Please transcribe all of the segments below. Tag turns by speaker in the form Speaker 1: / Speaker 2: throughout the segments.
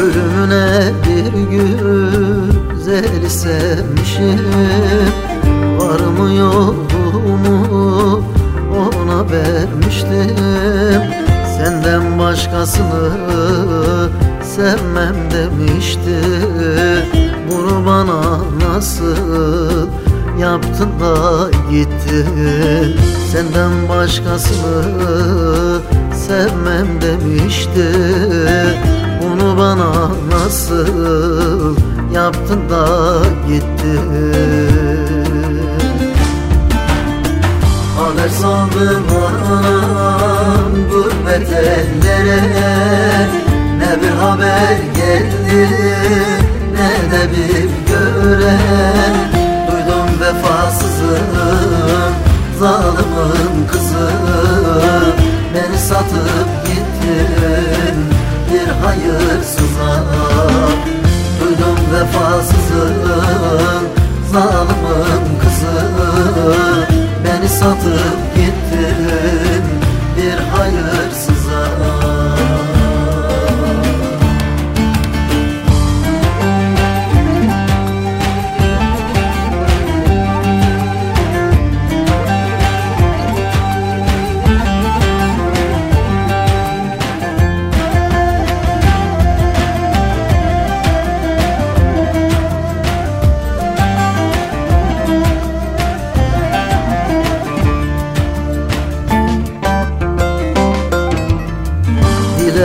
Speaker 1: Ölümüne bir güzel sevmişim. Var mı yolumu ona vermiştim. Senden başkasını sevmem demişti Bunu bana nasıl yaptın da gitti Senden başkasını sevmem demişti yaptın da gitti Haber saldım anam gurbet ellere. Ne bir haber geldi ne de bir gören Duydum vefasızım zalimin kızı. Beni satıp gittin bir hayırsıza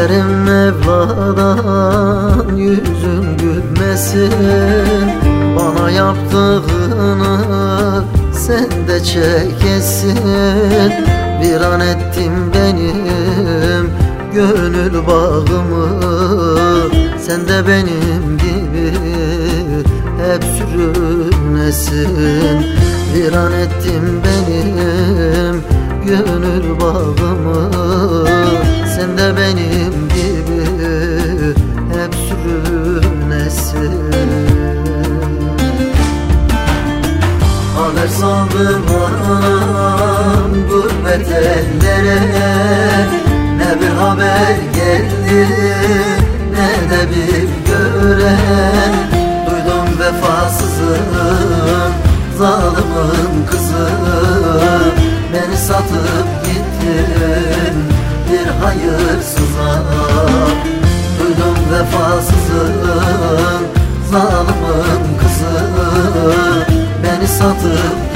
Speaker 1: Dilerim Mevla'dan yüzün gülmesin. Bana yaptığını sen de çekesin. Bir an ettim benim gönül bağımı. Sen de benim gibi hep sürünesin. Bir an ettim benim gönül bağımı. Sen de benim gibi hep sürünesin Haber saldım anam gurbet ellere. Ne bir haber geldi ne de bir gören Duydum vefasızım Satıp gittin bir hayırsıza Duydum vefasızım zalimin kızı. Beni satıp